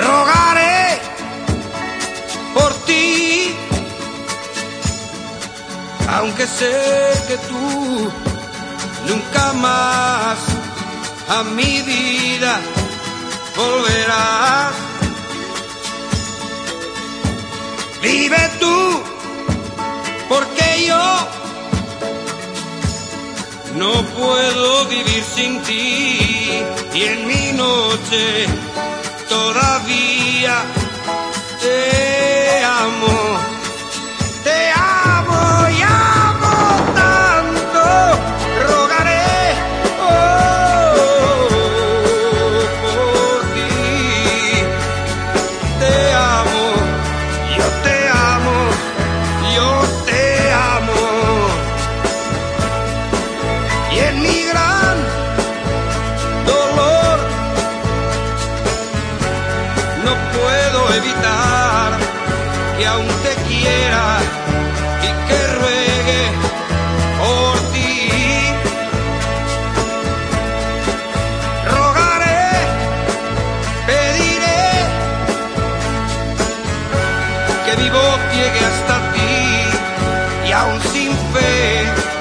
rogaré por ti, aunque sé que tú nunca más a mi vida volverás. Vive tú, porque yo no puedo vivir sin ti y en mi noche todavía evitar que aún te quiera y que ruegue por ti. Rogaré, pediré que mi voz llegue hasta ti y aún sin fe